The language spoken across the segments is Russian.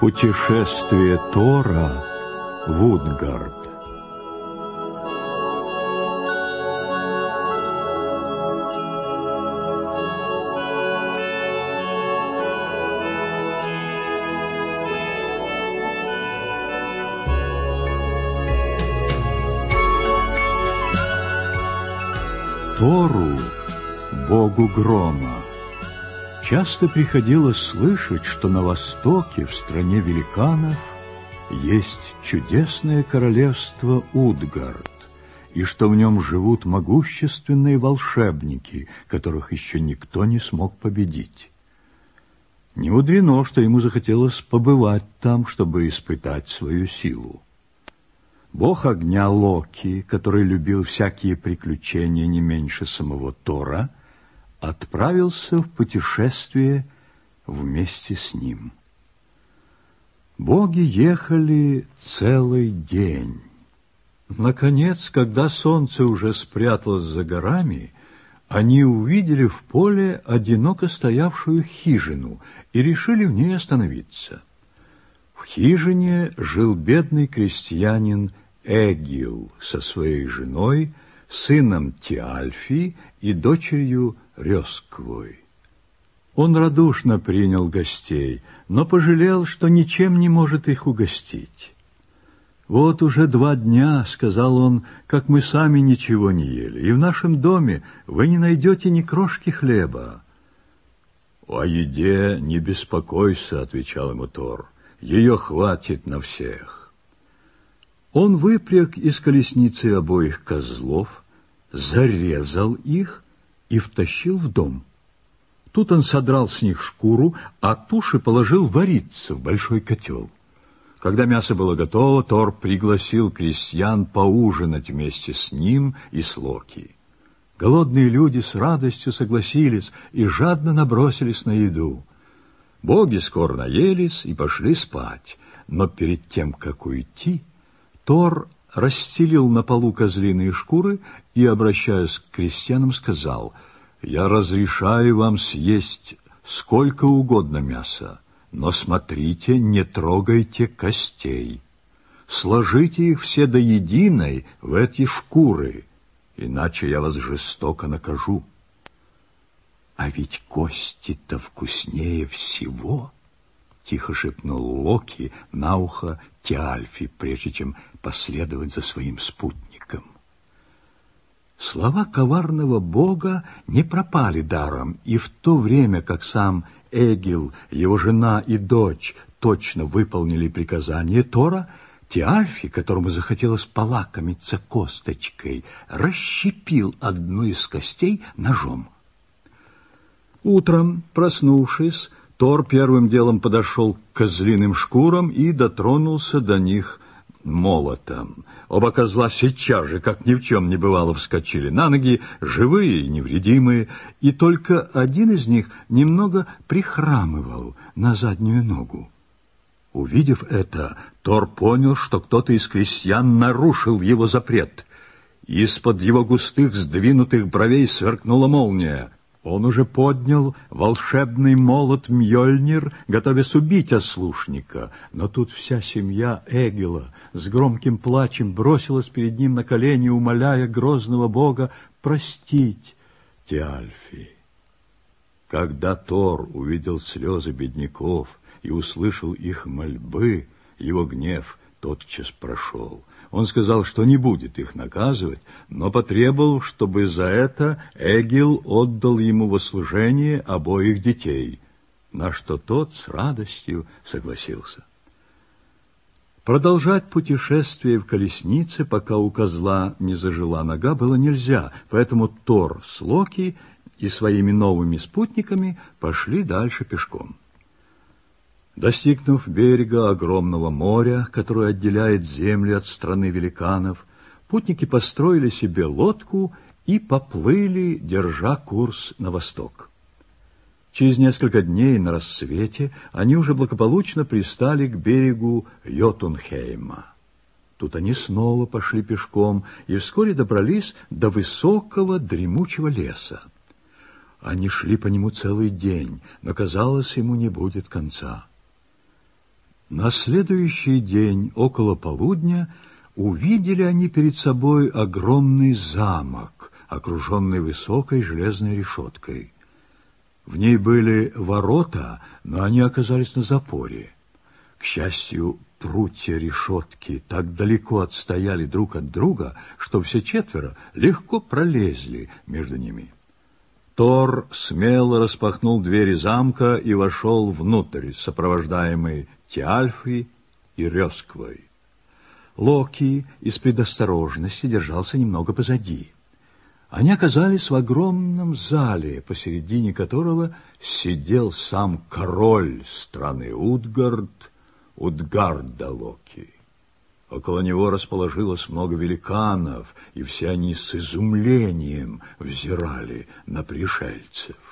Путешествие Тора в Вудгард Тору, Богу грома часто приходилось слышать, что на востоке, в стране великанов, есть чудесное королевство Удгард, и что в нем живут могущественные волшебники, которых еще никто не смог победить. Не удрено, что ему захотелось побывать там, чтобы испытать свою силу. Бог огня Локи, который любил всякие приключения не меньше самого Тора, — отправился в путешествие вместе с ним. Боги ехали целый день. Наконец, когда солнце уже спряталось за горами, они увидели в поле одиноко стоявшую хижину и решили в ней остановиться. В хижине жил бедный крестьянин Эгил со своей женой, сыном Тиальфи и дочерью през Квой. Он радушно принял гостей, но пожалел, что ничем не может их угостить. «Вот уже два дня, — сказал он, — как мы сами ничего не ели, и в нашем доме вы не найдете ни крошки хлеба». «О еде не беспокойся, — отвечал ему Тор, — ее хватит на всех». Он выпряг из колесницы обоих козлов, зарезал их — и втащил в дом. Тут он содрал с них шкуру, а туши положил вариться в большой котел. Когда мясо было готово, Тор пригласил крестьян поужинать вместе с ним и с Локи. Голодные люди с радостью согласились и жадно набросились на еду. Боги скоро наелись и пошли спать, но перед тем, как уйти, Тор расстелил на полу козлиные шкуры и, обращаясь к крестьянам, сказал, «Я разрешаю вам съесть сколько угодно мяса, но смотрите, не трогайте костей. Сложите их все до единой в эти шкуры, иначе я вас жестоко накажу». «А ведь кости-то вкуснее всего!» тихо шепнул Локи на ухо Тиальфи, прежде чем последовать за своим спутником. Слова коварного бога не пропали даром, и в то время, как сам Эгил, его жена и дочь точно выполнили приказание Тора, Тиальфи, которому захотелось полакомиться косточкой, расщепил одну из костей ножом. Утром, проснувшись, Тор первым делом подошел к козлиным шкурам и дотронулся до них молотом. Оба козла сейчас же, как ни в чем не бывало, вскочили на ноги, живые и невредимые, и только один из них немного прихрамывал на заднюю ногу. Увидев это, Тор понял, что кто-то из крестьян нарушил его запрет. Из-под его густых сдвинутых бровей сверкнула молния. Он уже поднял волшебный молот Мьёльнир, готовясь убить ослушника, но тут вся семья Эгела с громким плачем бросилась перед ним на колени, умоляя грозного бога простить Тиальфи. Когда Тор увидел слезы бедняков и услышал их мольбы, его гнев тотчас прошел — он сказал, что не будет их наказывать, но потребовал, чтобы за это Эгил отдал ему во служение обоих детей, на что тот с радостью согласился. Продолжать путешествие в колеснице, пока у козла не зажила нога, было нельзя, поэтому Тор с Локи и своими новыми спутниками пошли дальше пешком. Достигнув берега огромного моря, которое отделяет земли от страны великанов, путники построили себе лодку и поплыли, держа курс на восток. Через несколько дней на рассвете они уже благополучно пристали к берегу Йотунхейма. Тут они снова пошли пешком и вскоре добрались до высокого дремучего леса. Они шли по нему целый день, но, казалось, ему не будет конца. На следующий день, около полудня, увидели они перед собой огромный замок, окруженный высокой железной решеткой. В ней были ворота, но они оказались на запоре. К счастью, прутья решетки так далеко отстояли друг от друга, что все четверо легко пролезли между ними. Тор смело распахнул двери замка и вошел внутрь, сопровождаемый те Альфы и Рёсквой. Локи из предосторожности держался немного позади. Они оказались в огромном зале, посередине которого сидел сам король страны Утгард, Утгарда Локи. Около него расположилось много великанов, и все они с изумлением взирали на пришельцев.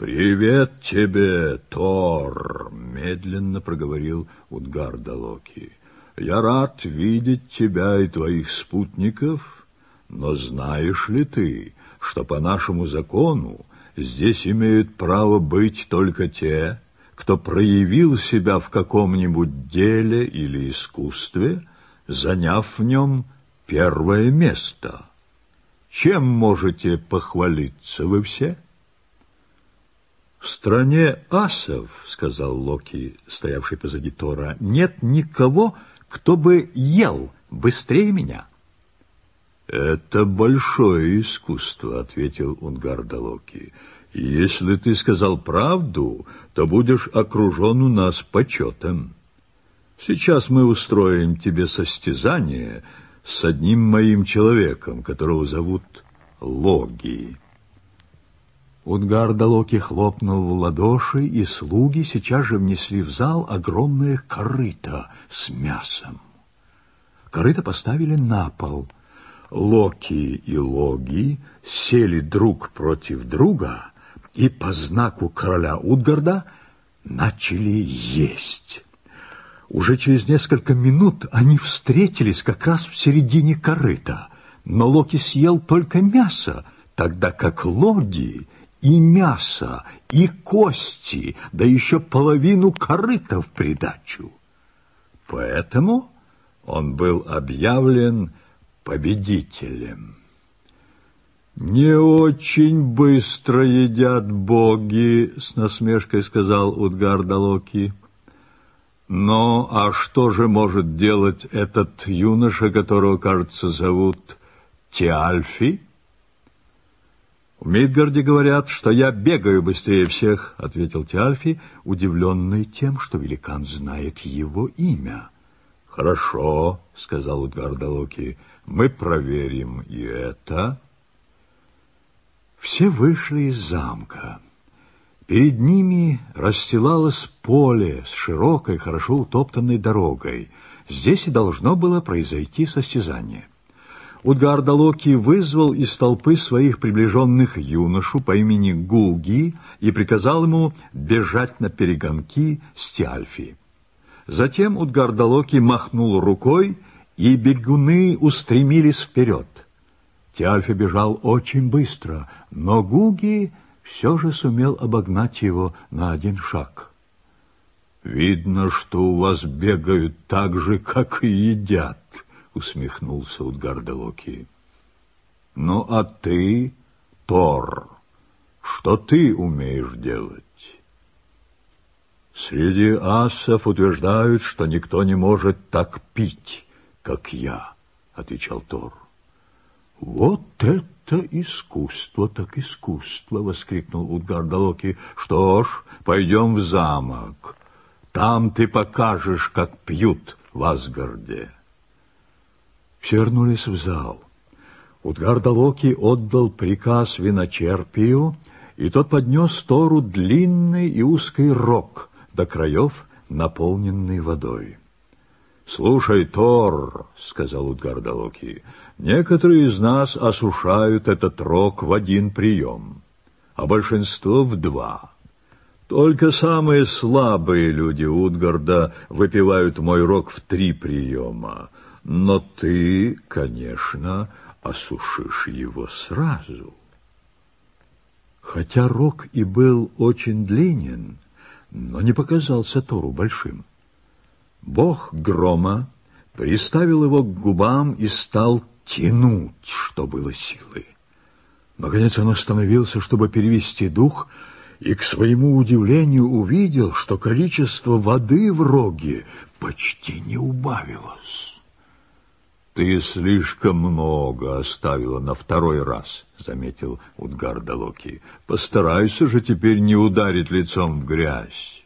«Привет тебе, Тор!» — медленно проговорил Утгар Далоки. «Я рад видеть тебя и твоих спутников, но знаешь ли ты, что по нашему закону здесь имеют право быть только те, кто проявил себя в каком-нибудь деле или искусстве, заняв в нем первое место. Чем можете похвалиться вы все?» «В стране асов, — сказал Локи, стоявший позади Тора, — нет никого, кто бы ел быстрее меня». «Это большое искусство», — ответил Унгарда Локи. «Если ты сказал правду, то будешь окружен у нас почетом. Сейчас мы устроим тебе состязание с одним моим человеком, которого зовут Логи». Утгар Далоки хлопнул в ладоши, и слуги сейчас же внесли в зал огромное корыто с мясом. Корыто поставили на пол. Локи и Логи сели друг против друга и по знаку короля Утгарда начали есть. Уже через несколько минут они встретились как раз в середине корыта, но Локи съел только мясо, тогда как Логи и мясо, и кости, да еще половину корыта в придачу. Поэтому он был объявлен победителем. «Не очень быстро едят боги», — с насмешкой сказал Удгар Далоки. «Но а что же может делать этот юноша, которого, кажется, зовут Тиальфи?» «Мидгарде говорят, что я бегаю быстрее всех», — ответил Тиальфи, удивленный тем, что великан знает его имя. «Хорошо», — сказал Утгарда Локи, — «мы проверим и это». Все вышли из замка. Перед ними расстилалось поле с широкой, хорошо утоптанной дорогой. Здесь и должно было произойти состязание. Удгардалоки вызвал из толпы своих приближенных юношу по имени Гулги и приказал ему бежать на перегонки с Тиальфи. Затем Удгардалоки махнул рукой, и бегуны устремились вперед. Тиальфи бежал очень быстро, но Гуги все же сумел обогнать его на один шаг. «Видно, что у вас бегают так же, как и едят», усмехнулся Утгардалоки. «Ну а ты, Тор, что ты умеешь делать?» «Среди асов утверждают, что никто не может так пить, как я», — отвечал Тор. «Вот это искусство, так искусство!» — воскликнул Утгардалоки. «Что ж, пойдем в замок. Там ты покажешь, как пьют в Асгарде». Втянулись в зал. Утгардалоки отдал приказ виночерпию, и тот поднес Тору длинный и узкий рог до краев, наполненный водой. «Слушай, Тор», — сказал Утгардалоки, — «некоторые из нас осушают этот рог в один прием, а большинство в два». Только самые слабые люди Удгарда выпивают мой рог в три приема, но ты, конечно, осушишь его сразу. Хотя рог и был очень длинен, но не показался Тору большим. Бог грома приставил его к губам и стал тянуть, что было силы. Наконец он остановился, чтобы перевести дух, и к своему удивлению увидел, что количество воды в роге почти не убавилось ты слишком много оставила на второй раз заметил удгар далоки постарайся же теперь не ударить лицом в грязь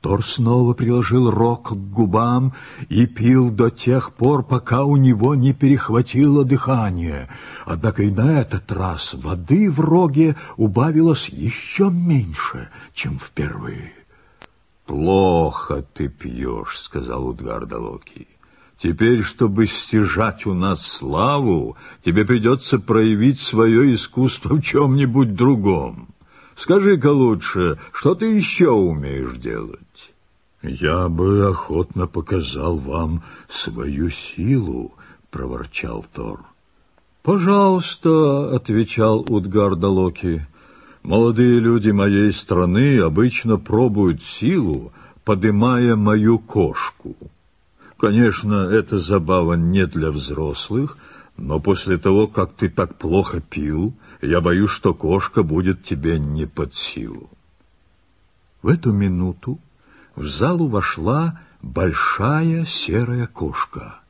тор снова приложил рог к губам и пил до тех пор пока у него не перехватило дыхание однако и на этот раз воды в роге убавилось еще меньше чем в впервые плохо ты пьешь сказал удгар далокий Теперь, чтобы стяжать у нас славу, тебе придется проявить свое искусство в чем-нибудь другом. Скажи-ка лучше, что ты еще умеешь делать? Я бы охотно показал вам свою силу, проворчал Тор. Пожалуйста, отвечал Утгарда Локи. Молодые люди моей страны обычно пробуют силу, подымая мою кошку. Конечно, эта забава не для взрослых, но после того, как ты так плохо пил, я боюсь, что кошка будет тебе не под силу. В эту минуту в залу вошла большая серая кошка.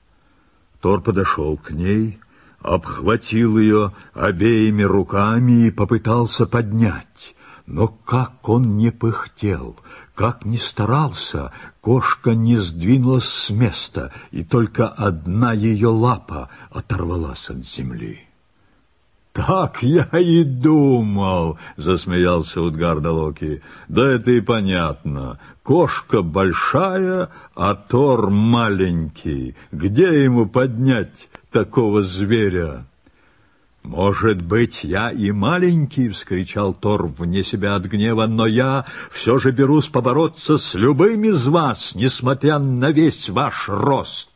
Тор подошел к ней, обхватил ее обеими руками и попытался поднять. Но как он не пыхтел, как не старался, кошка не сдвинулась с места, и только одна ее лапа оторвалась от земли. «Так я и думал!» — засмеялся Утгарда Локи. «Да это и понятно. Кошка большая, а Тор маленький. Где ему поднять такого зверя?» Может быть, я и маленький, — вскричал Тор вне себя от гнева, — но я все же берусь побороться с любым из вас, несмотря на весь ваш рост.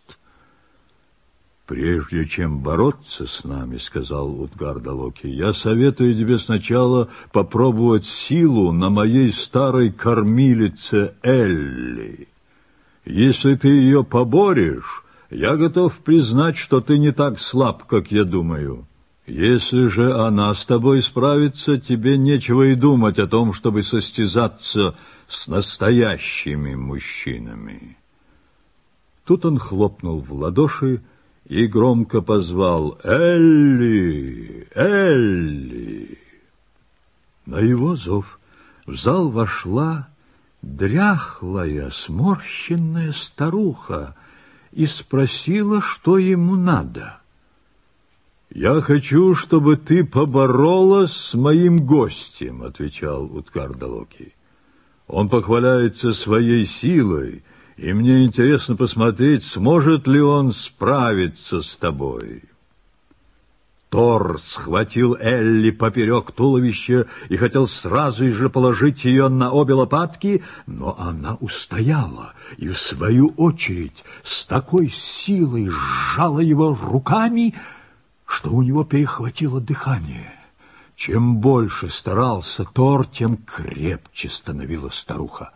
Прежде чем бороться с нами, — сказал Утгарда Локи, — я советую тебе сначала попробовать силу на моей старой кормилице Элли. Если ты ее поборешь, я готов признать, что ты не так слаб, как я думаю. — если же она с тобой справится, тебе нечего и думать о том, чтобы состязаться с настоящими мужчинами. Тут он хлопнул в ладоши и громко позвал «Элли! Элли!». На его зов в зал вошла дряхлая, сморщенная старуха и спросила, что ему надо. «Я хочу, чтобы ты поборолась с моим гостем», — отвечал Уткар Далоки. «Он похваляется своей силой, и мне интересно посмотреть, сможет ли он справиться с тобой». Тор схватил Элли поперек туловища и хотел сразу же положить ее на обе лопатки, но она устояла и, в свою очередь, с такой силой сжала его руками, что что у него перехватило дыхание. Чем больше старался Тор, тем крепче становилась старуха.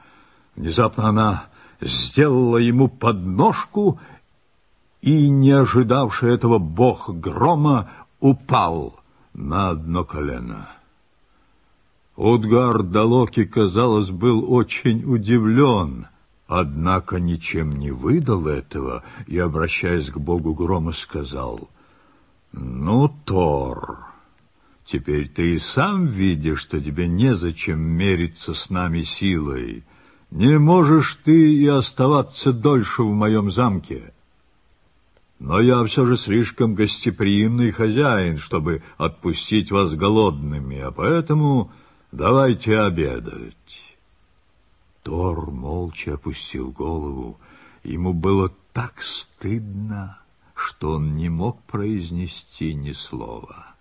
Внезапно она сделала ему подножку, и, не ожидавший этого бог грома, упал на одно колено. Удгар Далоки, казалось, был очень удивлен, однако ничем не выдал этого и, обращаясь к богу грома, сказал — ну, Тор, теперь ты и сам видишь, что тебе незачем мериться с нами силой. Не можешь ты и оставаться дольше в моем замке. Но я все же слишком гостеприимный хозяин, чтобы отпустить вас голодными, а поэтому давайте обедать. Тор молча опустил голову. Ему было так стыдно что он не мог произнести ни слова.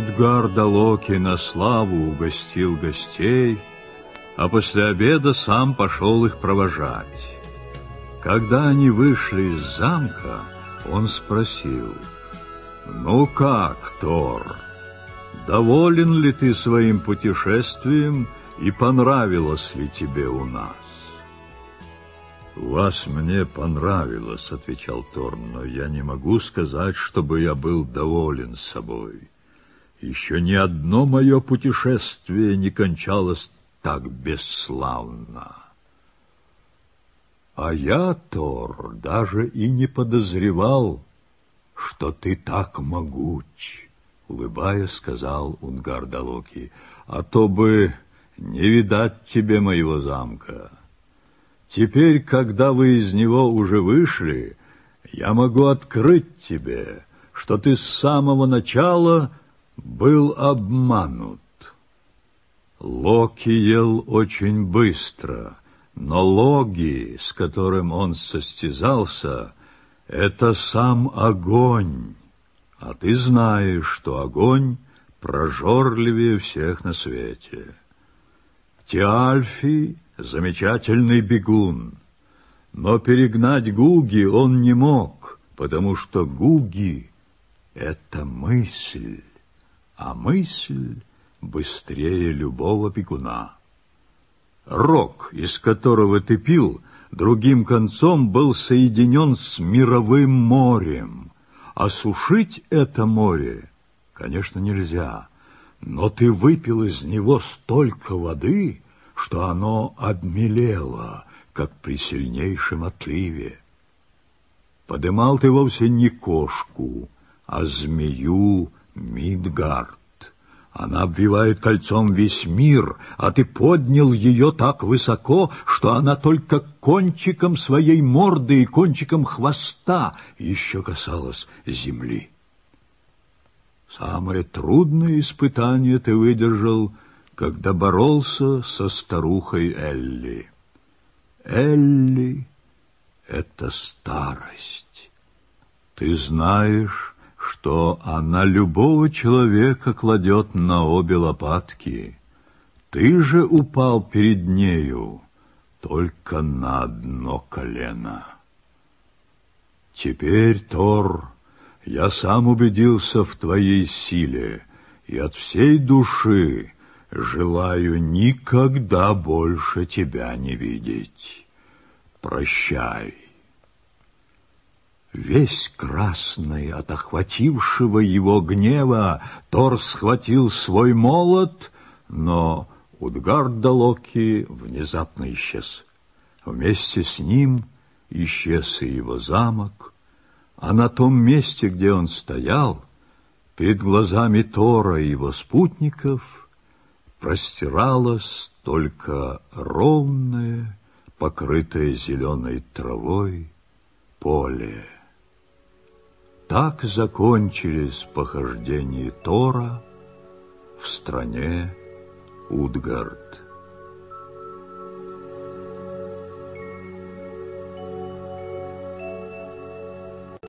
Утгар Далоки на славу угостил гостей, а после обеда сам пошел их провожать. Когда они вышли из замка, он спросил, «Ну как, Тор, доволен ли ты своим путешествием и понравилось ли тебе у нас?» «Вас мне понравилось», — отвечал Тор, — «но я не могу сказать, чтобы я был доволен собой. Еще ни одно мое путешествие не кончалось так бесславно. А я, Тор, даже и не подозревал, что ты так могуч, — улыбаясь, сказал Унгардалоки, а то бы не видать тебе моего замка. Теперь, когда вы из него уже вышли, я могу открыть тебе, что ты с самого начала — был обманут. Локи ел очень быстро, но Логи, с которым он состязался, это сам огонь, а ты знаешь, что огонь прожорливее всех на свете. Тиальфи — замечательный бегун, но перегнать Гуги он не мог, потому что Гуги — это мысль а мысль быстрее любого пекуна. Рог, из которого ты пил, другим концом был соединен с мировым морем. Осушить это море, конечно, нельзя, но ты выпил из него столько воды, что оно обмелело, как при сильнейшем отливе. Подымал ты вовсе не кошку, а змею, Мидгард. Она обвивает кольцом весь мир, а ты поднял ее так высоко, что она только кончиком своей морды и кончиком хвоста еще касалась земли. Самое трудное испытание ты выдержал, когда боролся со старухой Элли. Элли — это старость. Ты знаешь, что она любого человека кладет на обе лопатки. Ты же упал перед нею только на одно колено. Теперь, Тор, я сам убедился в твоей силе и от всей души желаю никогда больше тебя не видеть. Прощай. Весь красный от охватившего его гнева, Тор схватил свой молот, но Удгард Далоки внезапно исчез. Вместе с ним исчез и его замок, а на том месте, где он стоял, перед глазами Тора и его спутников простиралась только ровное, покрытое зеленой травой поле. Так закончились похождения Тора в стране Утгард.